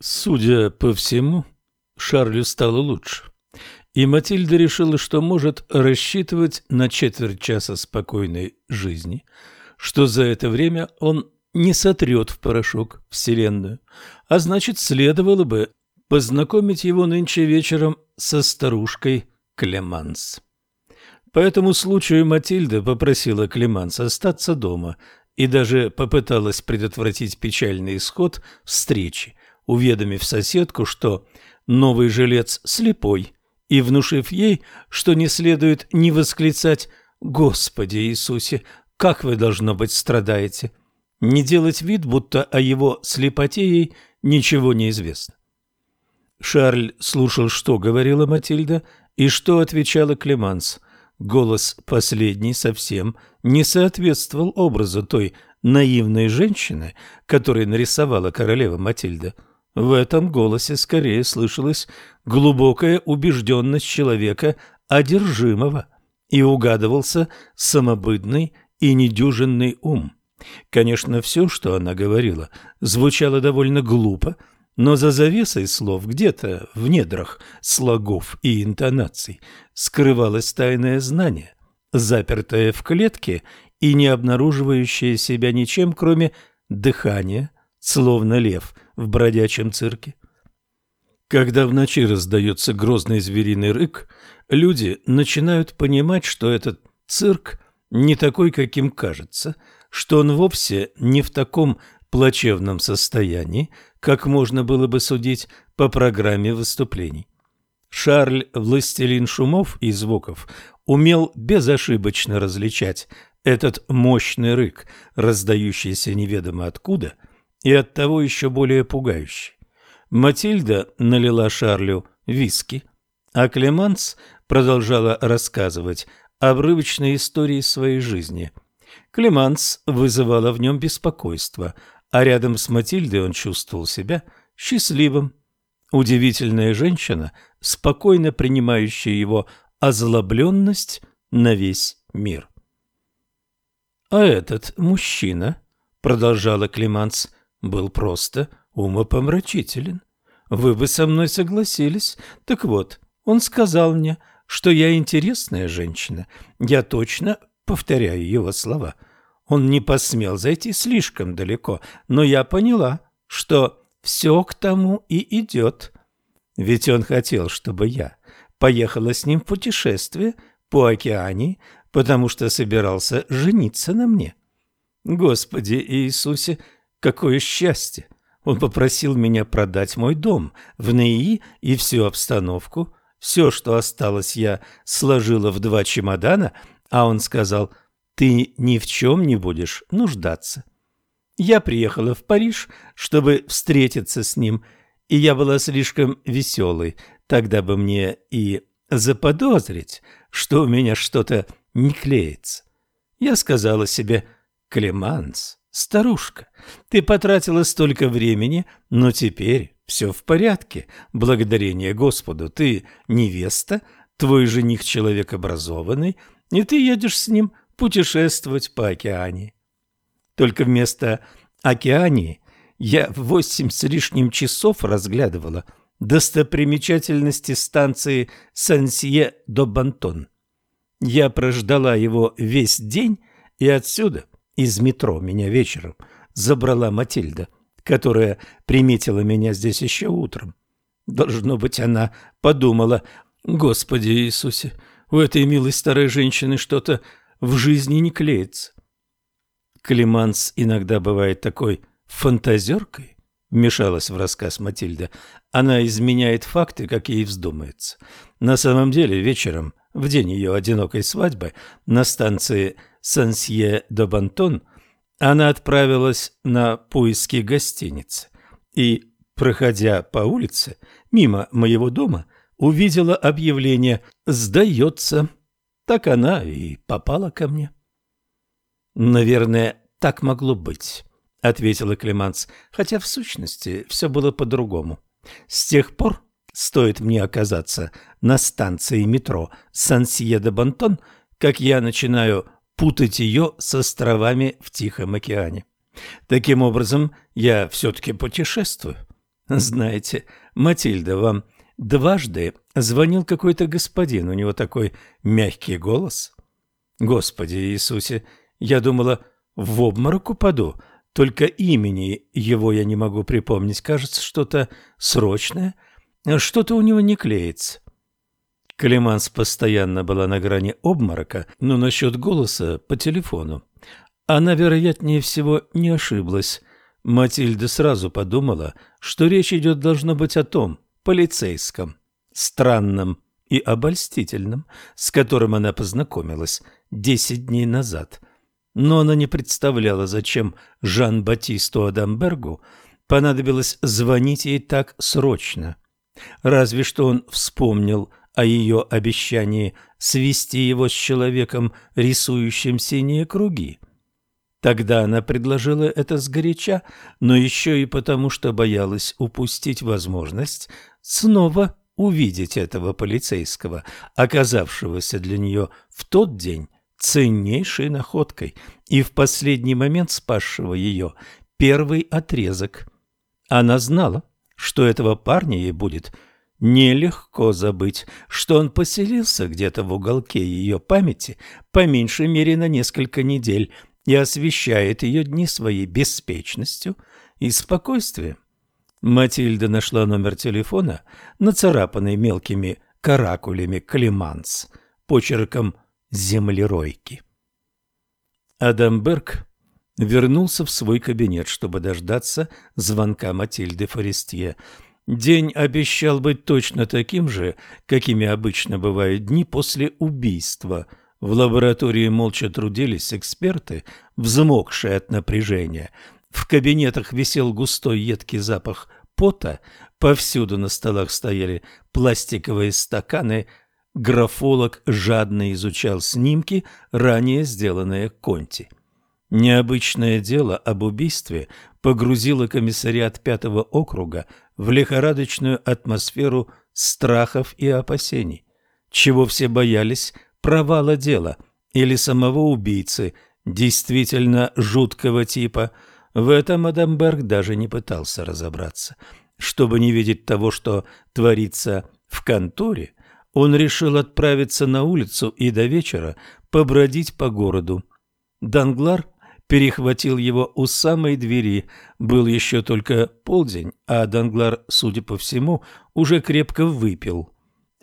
Судя по всему, Шарлю стало лучше, и Матильда решила, что может рассчитывать на четверть часа спокойной жизни, что за это время он не сотрет в порошок Вселенную, а значит, следовало бы познакомить его нынче вечером со старушкой Клеманс. По этому случаю Матильда попросила Клеманс остаться дома и даже попыталась предотвратить печальный исход встречи, уведомив соседку, что новый жилец слепой, и внушив ей, что не следует не восклицать «Господи Иисусе, как вы, должно быть, страдаете!» не делать вид, будто о его слепоте ей ничего не известно. Шарль слушал, что говорила Матильда и что отвечала Клеманс. Голос последней совсем не соответствовал образу той наивной женщины, которую нарисовала королева Матильда – в этом голосе скорее слышалась глубокая убежденность человека одержимого и угадывался самобытный и недюжинный ум. Конечно, все, что она говорила, звучало довольно глупо, но за завесой слов где-то в недрах слогов и интонаций скрывалось тайное знание, запертое в клетке и не обнаруживающее себя ничем, кроме дыхания, словно лев – в бродячем цирке. Когда в ночи раздается грозный звериный рык, люди начинают понимать, что этот цирк не такой, каким кажется, что он вовсе не в таком плачевном состоянии, как можно было бы судить по программе выступлений. Шарль, властелин шумов и звуков, умел безошибочно различать этот мощный рык, раздающийся неведомо откуда – и оттого еще более пугающий. Матильда налила Шарлю виски, а Клеманс продолжала рассказывать обрывочные истории своей жизни. Клеманс вызывала в нем беспокойство, а рядом с Матильдой он чувствовал себя счастливым. Удивительная женщина, спокойно принимающая его озлобленность на весь мир. «А этот мужчина», — продолжала Клеманс, был просто умопомрачителен. Вы бы со мной согласились. Так вот, он сказал мне, что я интересная женщина. Я точно повторяю его слова. Он не посмел зайти слишком далеко, но я поняла, что все к тому и идет. Ведь он хотел, чтобы я поехала с ним в путешествие по океане, потому что собирался жениться на мне. Господи Иисусе, Какое счастье! Он попросил меня продать мой дом в НИИ и всю обстановку. Все, что осталось, я сложила в два чемодана, а он сказал, ты ни в чем не будешь нуждаться. Я приехала в Париж, чтобы встретиться с ним, и я была слишком веселой. Тогда бы мне и заподозрить, что у меня что-то не клеится. Я сказала себе «Клеманс, Старушка, ты потратила столько времени, но теперь все в порядке. Благодарение Господу ты невеста, твой жених человек образованный, и ты едешь с ним путешествовать по океане. Только вместо океании я восемь с лишним часов разглядывала достопримечательности станции Сансье-до-Бантон. Я прождала его весь день, и отсюда – из метро меня вечером забрала Матильда, которая приметила меня здесь еще утром. Должно быть, она подумала, «Господи Иисусе, у этой милой старой женщины что-то в жизни не клеится». Климанс иногда бывает такой фантазеркой, вмешалась в рассказ Матильда. Она изменяет факты, как ей вздумается. На самом деле, вечером, в день ее одинокой свадьбы, на станции Сансье-де-Бантон, она отправилась на поиски гостиницы и, проходя по улице мимо моего дома, увидела объявление «Сдается». Так она и попала ко мне. «Наверное, так могло быть», — ответила Клеманс, хотя в сущности все было по-другому. «С тех пор, стоит мне оказаться на станции метро Сансье-де-Бантон, как я начинаю путать ее с островами в Тихом океане. Таким образом, я все-таки путешествую. Знаете, Матильда, вам дважды звонил какой-то господин, у него такой мягкий голос. Господи Иисусе, я думала, в обморок упаду, только имени его я не могу припомнить. Кажется, что-то срочное, что-то у него не клеится. Клеманс постоянно была на грани обморока, но насчет голоса по телефону. Она, вероятнее всего, не ошиблась. Матильда сразу подумала, что речь идет должно быть о том, полицейском, странном и обольстительном, с которым она познакомилась десять дней назад. Но она не представляла, зачем Жан-Батисту Адамбергу понадобилось звонить ей так срочно. Разве что он вспомнил о ее обещании свести его с человеком, рисующим синие круги. Тогда она предложила это сгоряча, но еще и потому, что боялась упустить возможность снова увидеть этого полицейского, оказавшегося для нее в тот день ценнейшей находкой и в последний момент спасшего ее первый отрезок. Она знала, что этого парня ей будет – Нелегко забыть, что он поселился где-то в уголке ее памяти по меньшей мере на несколько недель и освещает ее дни своей беспечностью и спокойствием. Матильда нашла номер телефона, нацарапанный мелкими каракулями «Климанс», почерком «Землеройки». Адамберг вернулся в свой кабинет, чтобы дождаться звонка Матильды Форестье – День обещал быть точно таким же, какими обычно бывают дни после убийства. В лаборатории молча трудились эксперты, взмокшие от напряжения. В кабинетах висел густой едкий запах пота, повсюду на столах стояли пластиковые стаканы, графолог жадно изучал снимки, ранее сделанные Конти. Необычное дело об убийстве погрузило комиссариат пятого округа в лихорадочную атмосферу страхов и опасений. Чего все боялись – провала дела или самого убийцы, действительно жуткого типа. В этом Адамберг даже не пытался разобраться. Чтобы не видеть того, что творится в конторе, он решил отправиться на улицу и до вечера побродить по городу. Данглар перехватил его у самой двери. Был еще только полдень, а Данглар, судя по всему, уже крепко выпил.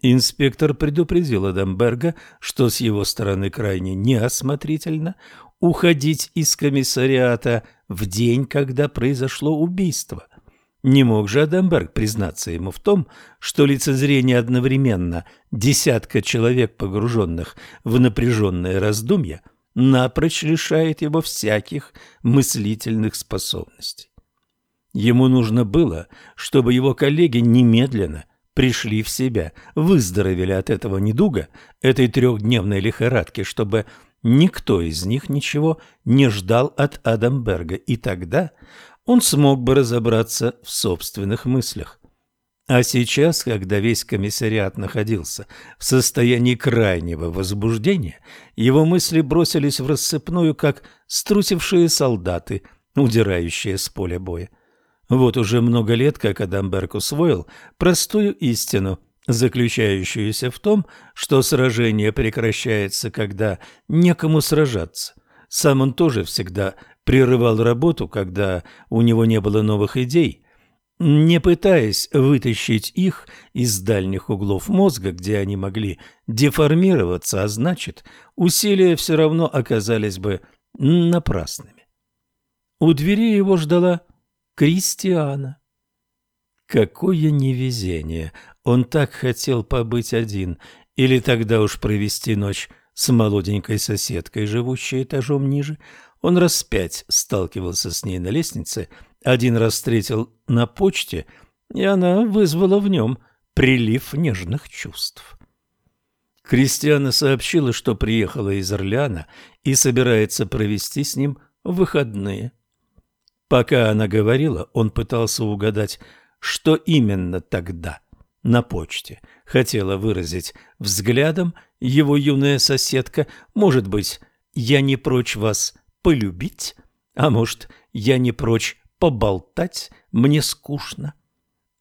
Инспектор предупредил Адамберга, что с его стороны крайне неосмотрительно уходить из комиссариата в день, когда произошло убийство. Не мог же Адамберг признаться ему в том, что лицезрение одновременно десятка человек, погруженных в напряженное раздумье – напрочь лишает его всяких мыслительных способностей. Ему нужно было, чтобы его коллеги немедленно пришли в себя, выздоровели от этого недуга, этой трехдневной лихорадки, чтобы никто из них ничего не ждал от Адамберга, и тогда он смог бы разобраться в собственных мыслях. А сейчас, когда весь комиссариат находился в состоянии крайнего возбуждения, его мысли бросились в рассыпную, как струсившие солдаты, удирающие с поля боя. Вот уже много лет, как Адамберг усвоил простую истину, заключающуюся в том, что сражение прекращается, когда некому сражаться. Сам он тоже всегда прерывал работу, когда у него не было новых идей – не пытаясь вытащить их из дальних углов мозга, где они могли деформироваться, а значит, усилия все равно оказались бы напрасными. У двери его ждала Кристиана. Какое невезение! Он так хотел побыть один, или тогда уж провести ночь с молоденькой соседкой, живущей этажом ниже. Он раз пять сталкивался с ней на лестнице один раз встретил на почте, и она вызвала в нем прилив нежных чувств. Кристиана сообщила, что приехала из Орлеана и собирается провести с ним выходные. Пока она говорила, он пытался угадать, что именно тогда на почте хотела выразить взглядом его юная соседка. Может быть, я не прочь вас полюбить, а может, я не прочь поболтать мне скучно.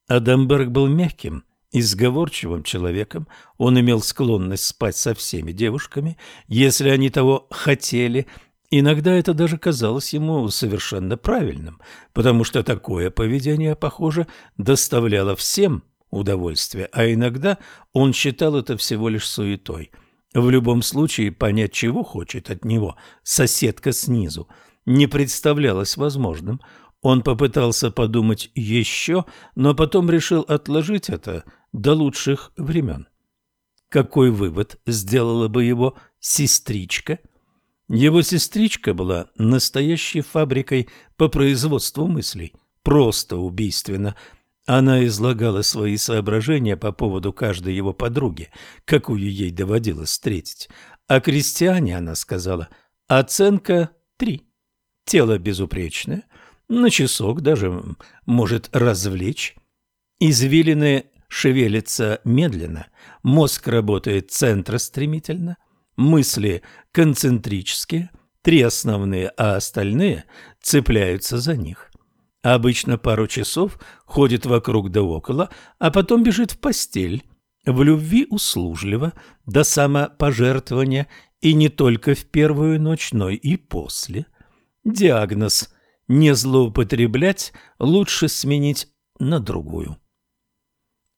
Адамберг был мягким и сговорчивым человеком, он имел склонность спать со всеми девушками, если они того хотели – Иногда это даже казалось ему совершенно правильным, потому что такое поведение, похоже, доставляло всем удовольствие, а иногда он считал это всего лишь суетой. В любом случае понять, чего хочет от него соседка снизу, не представлялось возможным. Он попытался подумать еще, но потом решил отложить это до лучших времен. Какой вывод сделала бы его сестричка – его сестричка была настоящей фабрикой по производству мыслей, просто убийственно. Она излагала свои соображения по поводу каждой его подруги, какую ей доводилось встретить. О крестьяне она сказала «оценка три». Тело безупречное, на часок даже может развлечь. Извилины шевелятся медленно, мозг работает центростремительно, мысли концентрические, три основные, а остальные цепляются за них. Обычно пару часов ходит вокруг да около, а потом бежит в постель, в любви услужливо, до самопожертвования, и не только в первую ночь, но и после. Диагноз «не злоупотреблять» лучше сменить на другую.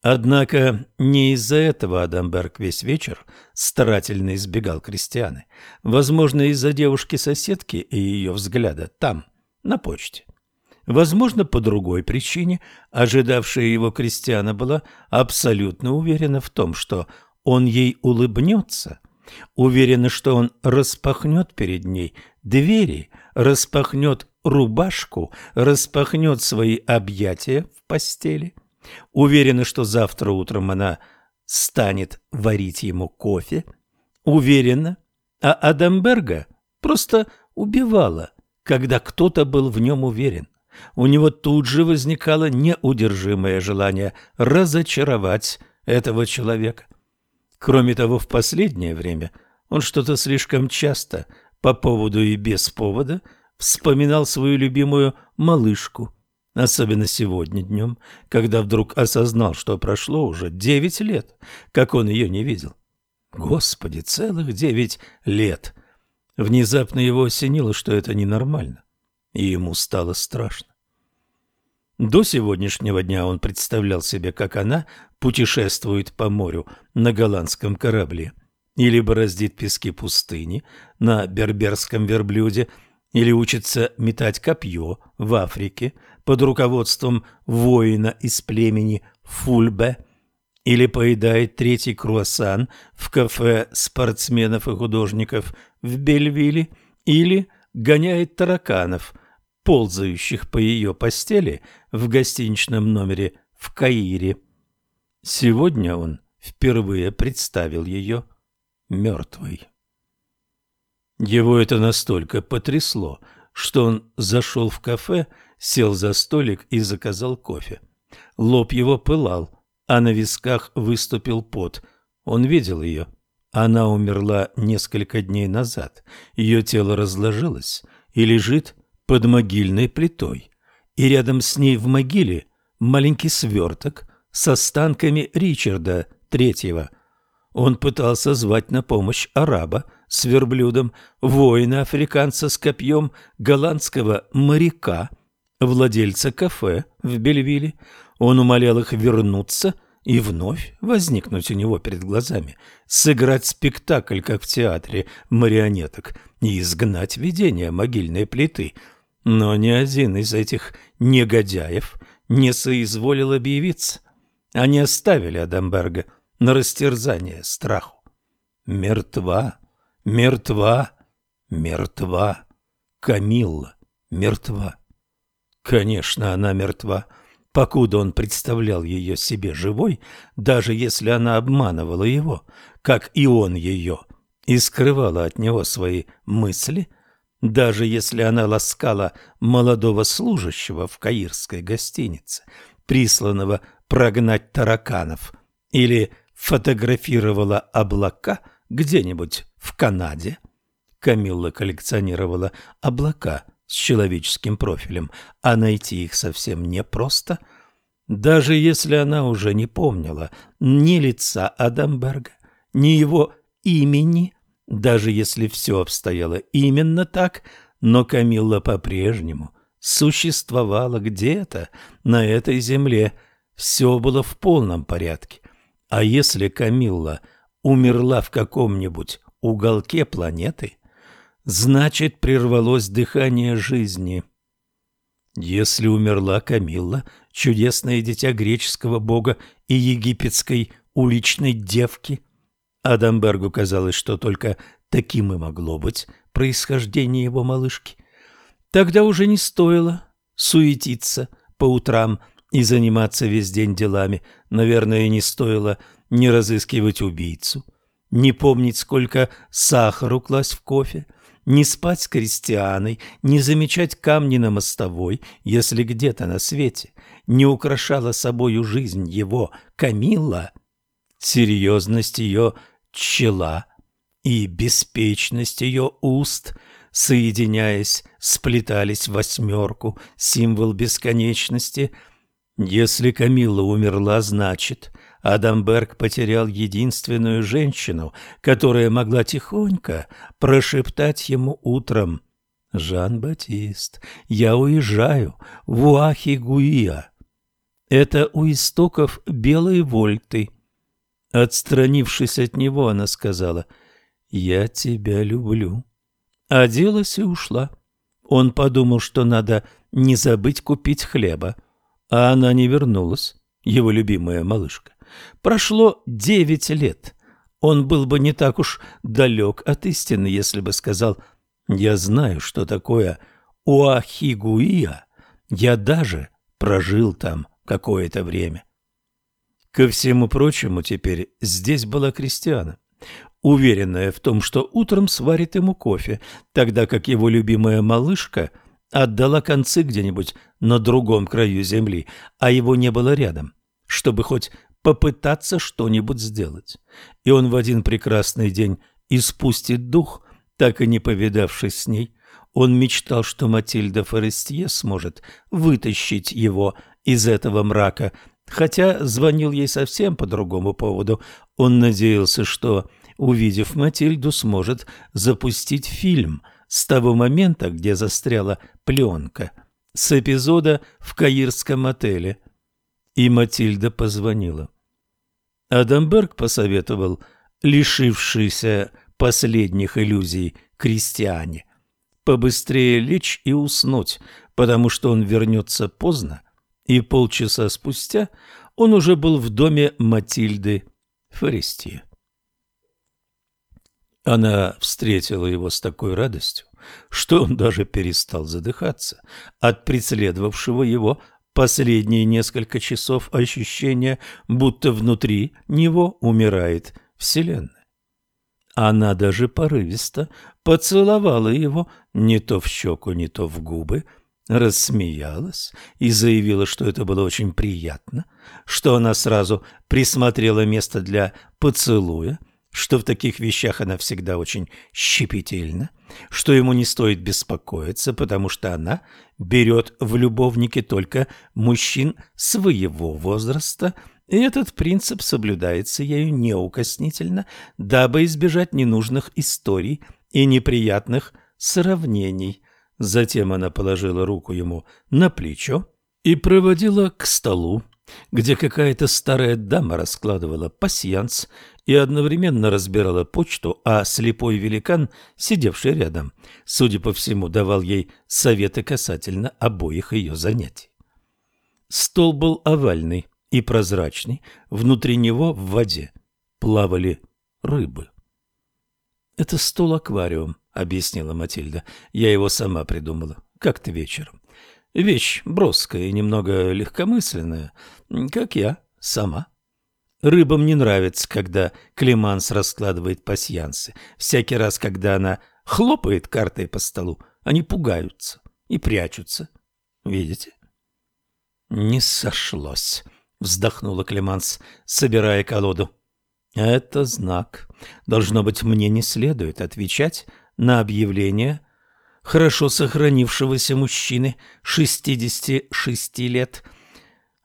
Однако не из-за этого Адамберг весь вечер старательно избегал крестьяны. Возможно, из-за девушки-соседки и ее взгляда там, на почте. Возможно, по другой причине ожидавшая его крестьяна была абсолютно уверена в том, что он ей улыбнется, уверена, что он распахнет перед ней двери, распахнет рубашку, распахнет свои объятия в постели – Уверена, что завтра утром она станет варить ему кофе. Уверена. А Адамберга просто убивала, когда кто-то был в нем уверен. У него тут же возникало неудержимое желание разочаровать этого человека. Кроме того, в последнее время он что-то слишком часто по поводу и без повода вспоминал свою любимую малышку – Особенно сегодня днем, когда вдруг осознал, что прошло уже девять лет, как он ее не видел. Господи, целых девять лет! Внезапно его осенило, что это ненормально, и ему стало страшно. До сегодняшнего дня он представлял себе, как она путешествует по морю на голландском корабле или бороздит пески пустыни на берберском верблюде – или учится метать копье в Африке под руководством воина из племени Фульбе, или поедает третий круассан в кафе спортсменов и художников в Бельвилле, или гоняет тараканов, ползающих по ее постели в гостиничном номере в Каире. Сегодня он впервые представил ее мертвой. Его это настолько потрясло, что он зашел в кафе, сел за столик и заказал кофе. Лоб его пылал, а на висках выступил пот. Он видел ее. Она умерла несколько дней назад. Ее тело разложилось и лежит под могильной плитой. И рядом с ней в могиле маленький сверток с останками Ричарда Третьего. Он пытался звать на помощь араба, с верблюдом, воина-африканца с копьем, голландского моряка, владельца кафе в Бельвилле. Он умолял их вернуться и вновь возникнуть у него перед глазами, сыграть спектакль, как в театре марионеток, и изгнать видение могильной плиты. Но ни один из этих негодяев не соизволил объявиться. Они оставили Адамберга на растерзание страху. Мертва Мертва, мертва. Камилла мертва. Конечно, она мертва. Покуда он представлял ее себе живой, даже если она обманывала его, как и он ее, и скрывала от него свои мысли, даже если она ласкала молодого служащего в каирской гостинице, присланного прогнать тараканов, или фотографировала облака где-нибудь в Канаде Камилла коллекционировала облака с человеческим профилем, а найти их совсем непросто. Даже если она уже не помнила ни лица Адамберга, ни его имени, даже если все обстояло именно так, но Камилла по-прежнему существовала где-то на этой земле. Все было в полном порядке. А если Камилла умерла в каком-нибудь уголке планеты, значит, прервалось дыхание жизни. Если умерла Камилла, чудесное дитя греческого бога и египетской уличной девки, Адамбергу казалось, что только таким и могло быть происхождение его малышки, тогда уже не стоило суетиться по утрам и заниматься весь день делами. Наверное, не стоило не разыскивать убийцу, не помнить, сколько сахару класть в кофе, не спать с крестьяной, не замечать камни на мостовой, если где-то на свете не украшала собою жизнь его Камилла, серьезность ее чела и беспечность ее уст, соединяясь, сплетались в восьмерку, символ бесконечности. Если Камилла умерла, значит, Адамберг потерял единственную женщину, которая могла тихонько прошептать ему утром «Жан-Батист, я уезжаю в Уахи-Гуия». Это у истоков белой вольты. Отстранившись от него, она сказала «Я тебя люблю». Оделась и ушла. Он подумал, что надо не забыть купить хлеба, а она не вернулась, его любимая малышка. Прошло девять лет. Он был бы не так уж далек от истины, если бы сказал «Я знаю, что такое Уахигуия. Я даже прожил там какое-то время». Ко всему прочему, теперь здесь была крестьяна, уверенная в том, что утром сварит ему кофе, тогда как его любимая малышка отдала концы где-нибудь на другом краю земли, а его не было рядом, чтобы хоть попытаться что-нибудь сделать. И он в один прекрасный день испустит дух, так и не повидавшись с ней. Он мечтал, что Матильда Форестье сможет вытащить его из этого мрака, хотя звонил ей совсем по другому поводу. Он надеялся, что, увидев Матильду, сможет запустить фильм с того момента, где застряла пленка, с эпизода в Каирском отеле. И Матильда позвонила. Адамберг посоветовал лишившийся последних иллюзий крестьяне побыстрее лечь и уснуть, потому что он вернется поздно, и полчаса спустя он уже был в доме Матильды Форестье. Она встретила его с такой радостью, что он даже перестал задыхаться от преследовавшего его последние несколько часов ощущение, будто внутри него умирает Вселенная. Она даже порывисто поцеловала его не то в щеку, не то в губы, рассмеялась и заявила, что это было очень приятно, что она сразу присмотрела место для поцелуя, что в таких вещах она всегда очень щепетильна, что ему не стоит беспокоиться, потому что она берет в любовники только мужчин своего возраста, и этот принцип соблюдается ею неукоснительно, дабы избежать ненужных историй и неприятных сравнений. Затем она положила руку ему на плечо и проводила к столу, где какая-то старая дама раскладывала пасьянс и одновременно разбирала почту, а слепой великан, сидевший рядом, судя по всему, давал ей советы касательно обоих ее занятий. Стол был овальный и прозрачный, внутри него в воде плавали рыбы. «Это стол-аквариум», — объяснила Матильда. «Я его сама придумала, как-то вечером. Вещь броская и немного легкомысленная, как я сама». Рыбам не нравится, когда Климанс раскладывает пасьянсы. Всякий раз, когда она хлопает картой по столу, они пугаются и прячутся. Видите? Не сошлось, вздохнула Климанс, собирая колоду. Это знак. Должно быть, мне не следует отвечать на объявление хорошо сохранившегося мужчины 66 лет –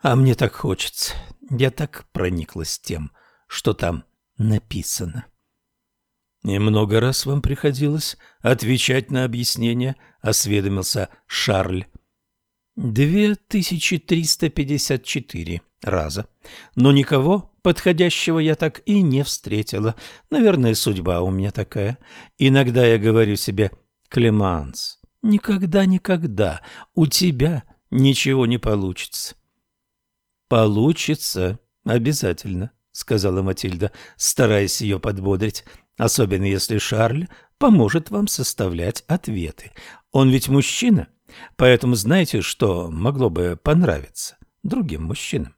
А мне так хочется. Я так прониклась тем, что там написано. И много раз вам приходилось отвечать на объяснения, осведомился Шарль. Две тысячи триста пятьдесят четыре раза. Но никого подходящего я так и не встретила. Наверное, судьба у меня такая. Иногда я говорю себе, Клеманс, никогда-никогда у тебя ничего не получится. Получится обязательно, сказала Матильда, стараясь ее подбодрить особенно если Шарль поможет вам составлять ответы. Он ведь мужчина, поэтому знаете, что могло бы понравиться другим мужчинам.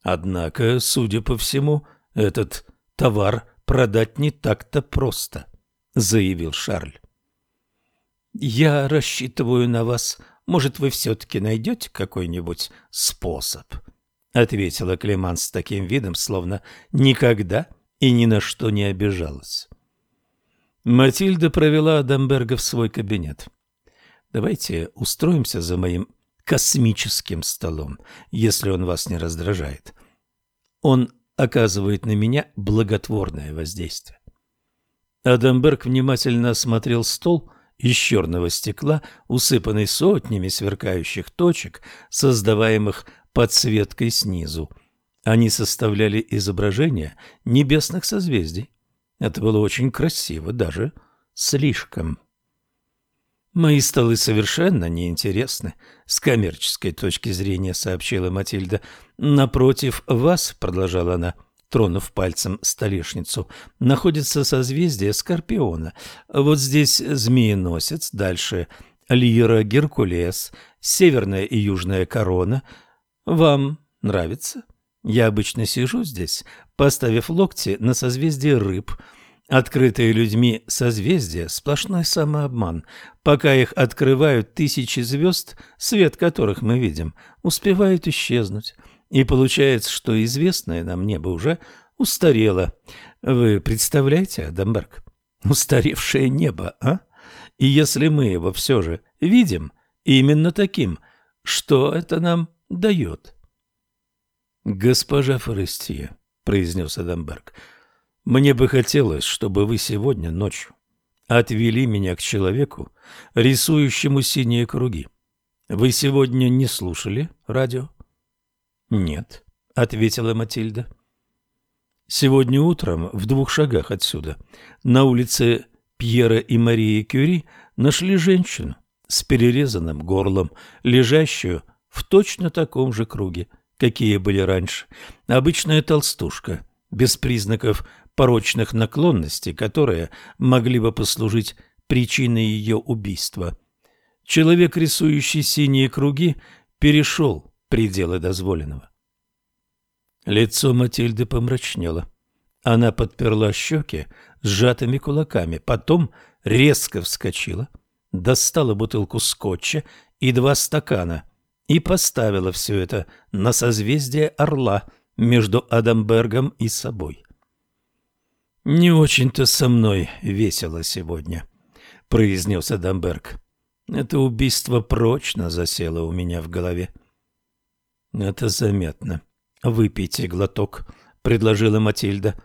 Однако, судя по всему, этот товар продать не так-то просто, заявил Шарль. Я рассчитываю на вас. Может, вы все-таки найдете какой-нибудь способ? Ответила Клеман с таким видом, словно никогда и ни на что не обижалась. Матильда провела Адамберга в свой кабинет. «Давайте устроимся за моим космическим столом, если он вас не раздражает. Он оказывает на меня благотворное воздействие». Адамберг внимательно осмотрел стол из черного стекла, усыпанный сотнями сверкающих точек, создаваемых подсветкой снизу. Они составляли изображения небесных созвездий. Это было очень красиво, даже слишком. «Мои столы совершенно неинтересны с коммерческой точки зрения», — сообщила Матильда. «Напротив вас», — продолжала она, тронув пальцем столешницу, — «находится созвездие Скорпиона. Вот здесь змееносец, дальше Лира, Геркулес, северная и южная корона. Вам нравится?» Я обычно сижу здесь, поставив локти на созвездие рыб. Открытые людьми созвездия – сплошной самообман. Пока их открывают тысячи звезд, свет которых мы видим, успевают исчезнуть. И получается, что известное нам небо уже устарело. Вы представляете, Адамберг? Устаревшее небо, а? И если мы его все же видим именно таким, что это нам дает?» «Госпожа Форестия», — произнес Адамберг, — «мне бы хотелось, чтобы вы сегодня ночью отвели меня к человеку, рисующему синие круги. Вы сегодня не слушали радио?» «Нет», — ответила Матильда. «Сегодня утром в двух шагах отсюда, на улице Пьера и Марии Кюри, нашли женщину с перерезанным горлом, лежащую в точно таком же круге какие были раньше. Обычная толстушка, без признаков порочных наклонностей, которые могли бы послужить причиной ее убийства. Человек, рисующий синие круги, перешел пределы дозволенного. Лицо Матильды помрачнело. Она подперла щеки сжатыми кулаками, потом резко вскочила, достала бутылку скотча и два стакана и поставила все это на созвездие орла между Адамбергом и собой. «Не очень-то со мной весело сегодня», — произнес Адамберг. «Это убийство прочно засело у меня в голове». «Это заметно. Выпейте глоток», — предложила Матильда.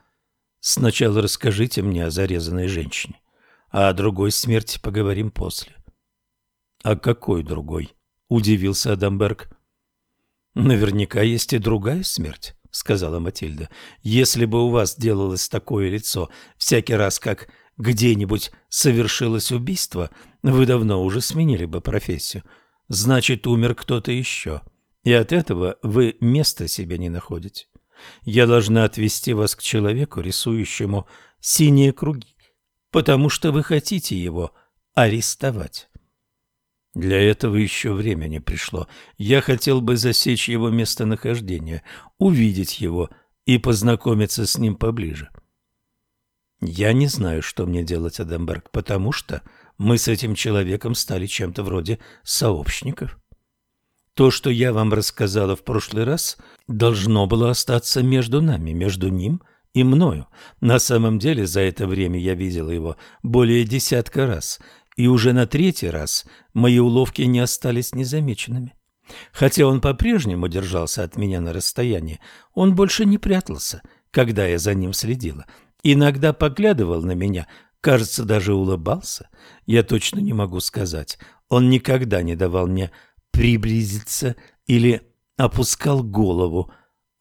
«Сначала расскажите мне о зарезанной женщине, а о другой смерти поговорим после». «А какой другой?» удивился Адамберг. Наверняка есть и другая смерть, сказала Матильда. Если бы у вас делалось такое лицо всякий раз, как где-нибудь совершилось убийство, вы давно уже сменили бы профессию. Значит, умер кто-то еще. И от этого вы места себе не находите. Я должна отвести вас к человеку, рисующему синие круги, потому что вы хотите его арестовать. Для этого еще время не пришло. Я хотел бы засечь его местонахождение, увидеть его и познакомиться с ним поближе. Я не знаю, что мне делать, Адамберг, потому что мы с этим человеком стали чем-то вроде сообщников. То, что я вам рассказала в прошлый раз, должно было остаться между нами, между ним и мною. На самом деле, за это время я видел его более десятка раз – и уже на третий раз мои уловки не остались незамеченными. Хотя он по-прежнему держался от меня на расстоянии, он больше не прятался, когда я за ним следила. Иногда поглядывал на меня, кажется, даже улыбался. Я точно не могу сказать. Он никогда не давал мне приблизиться или опускал голову,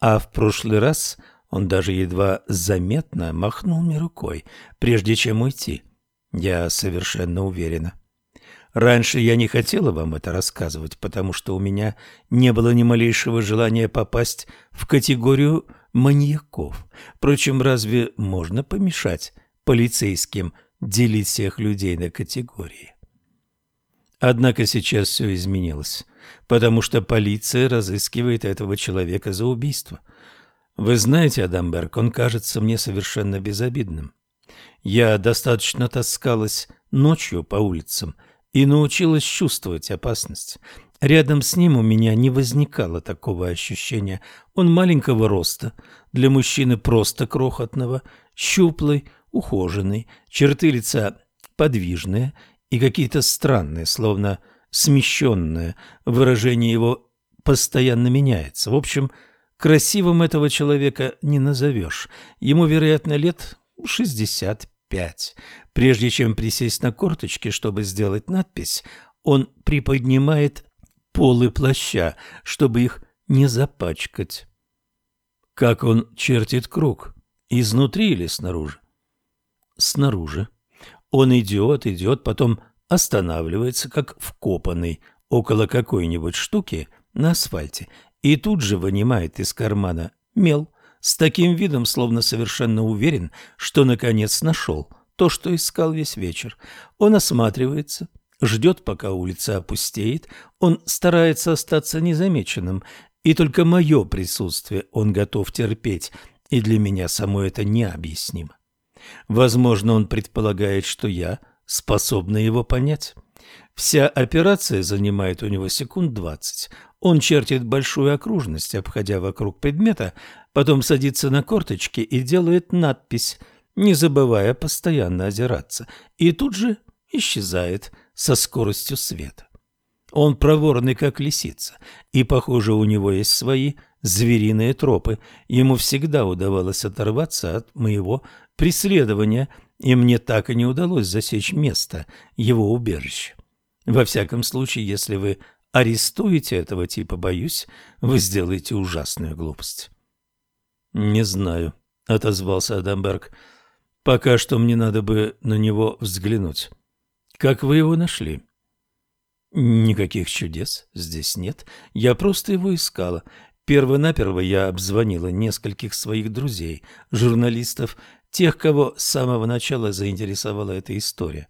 а в прошлый раз он даже едва заметно махнул мне рукой, прежде чем уйти. Я совершенно уверена. Раньше я не хотела вам это рассказывать, потому что у меня не было ни малейшего желания попасть в категорию маньяков. Впрочем, разве можно помешать полицейским делить всех людей на категории? Однако сейчас все изменилось, потому что полиция разыскивает этого человека за убийство. Вы знаете, Адамберг, он кажется мне совершенно безобидным. Я достаточно таскалась ночью по улицам – и научилась чувствовать опасность. Рядом с ним у меня не возникало такого ощущения. Он маленького роста, для мужчины просто крохотного, щуплый, ухоженный, черты лица подвижные и какие-то странные, словно смещенные. Выражение его постоянно меняется. В общем, красивым этого человека не назовешь. Ему, вероятно, лет шестьдесят пять. Прежде чем присесть на корточки, чтобы сделать надпись, он приподнимает полы плаща, чтобы их не запачкать. Как он чертит круг? Изнутри или снаружи? Снаружи. Он идет, идет, потом останавливается, как вкопанный, около какой-нибудь штуки на асфальте, и тут же вынимает из кармана мел, с таким видом, словно совершенно уверен, что наконец нашел то, что искал весь вечер. Он осматривается, ждет, пока улица опустеет, он старается остаться незамеченным, и только мое присутствие он готов терпеть, и для меня само это необъяснимо. Возможно, он предполагает, что я способна его понять. Вся операция занимает у него секунд двадцать. Он чертит большую окружность, обходя вокруг предмета, потом садится на корточки и делает надпись, не забывая постоянно озираться, и тут же исчезает со скоростью света. Он проворный, как лисица, и, похоже, у него есть свои звериные тропы. Ему всегда удавалось оторваться от моего преследования, и мне так и не удалось засечь место его убежища. Во всяком случае, если вы арестуете этого типа, боюсь, вы сделаете ужасную глупость. — Не знаю, — отозвался Адамберг. — Пока что мне надо бы на него взглянуть. Как вы его нашли? — Никаких чудес здесь нет. Я просто его искала. Первонаперво я обзвонила нескольких своих друзей, журналистов, тех, кого с самого начала заинтересовала эта история.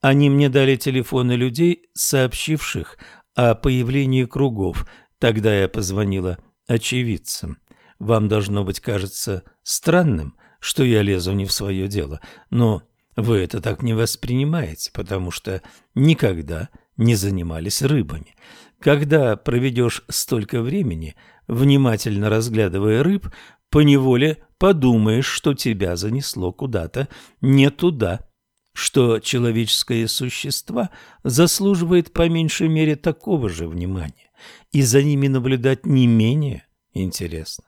Они мне дали телефоны людей, сообщивших о появлении кругов. Тогда я позвонила очевидцам. Вам должно быть кажется странным, что я лезу не в свое дело, но вы это так не воспринимаете, потому что никогда не занимались рыбами. Когда проведешь столько времени, внимательно разглядывая рыб, поневоле подумаешь, что тебя занесло куда-то не туда, что человеческое существо заслуживает по меньшей мере такого же внимания, и за ними наблюдать не менее интересно.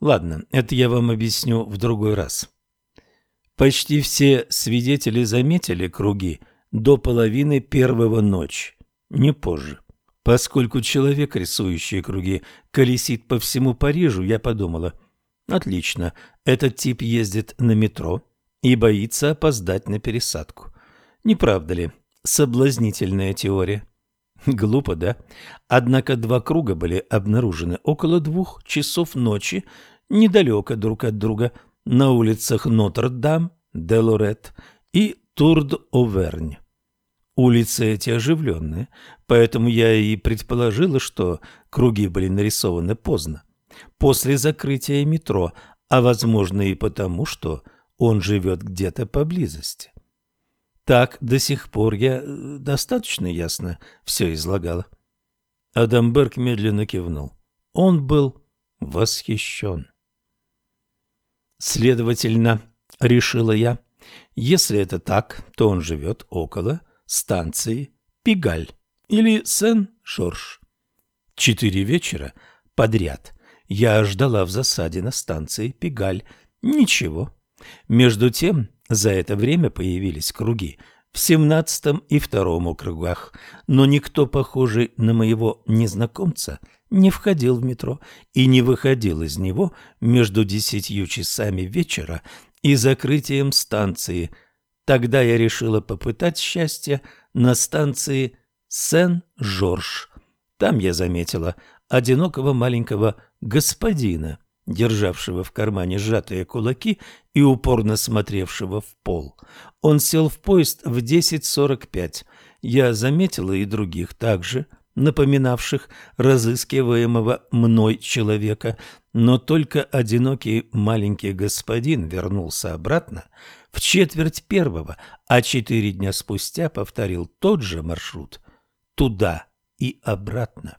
Ладно, это я вам объясню в другой раз. Почти все свидетели заметили круги до половины первого ночи, не позже. Поскольку человек, рисующий круги, колесит по всему Парижу, я подумала, отлично, этот тип ездит на метро и боится опоздать на пересадку. Не правда ли? Соблазнительная теория. Глупо, да? Однако два круга были обнаружены около двух часов ночи, недалеко друг от друга, на улицах Нотр-Дам, Делорет и Турд-Овернь. Улицы эти оживленные, поэтому я и предположила, что круги были нарисованы поздно, после закрытия метро, а возможно и потому, что он живет где-то поблизости. Так до сих пор я э, достаточно ясно все излагала. Адамберг медленно кивнул. Он был восхищен. Следовательно, решила я, если это так, то он живет около станции Пигаль или Сен-Жорж. Четыре вечера подряд я ждала в засаде на станции Пегаль. Ничего. Между тем, за это время появились круги в семнадцатом и втором округах, но никто, похожий на моего незнакомца, не входил в метро и не выходил из него между десятью часами вечера и закрытием станции. Тогда я решила попытать счастье на станции Сен-Жорж. Там я заметила одинокого маленького господина, державшего в кармане сжатые кулаки и упорно смотревшего в пол. Он сел в поезд в 10.45. Я заметила и других также, напоминавших разыскиваемого мной человека, но только одинокий маленький господин вернулся обратно в четверть первого, а четыре дня спустя повторил тот же маршрут туда и обратно.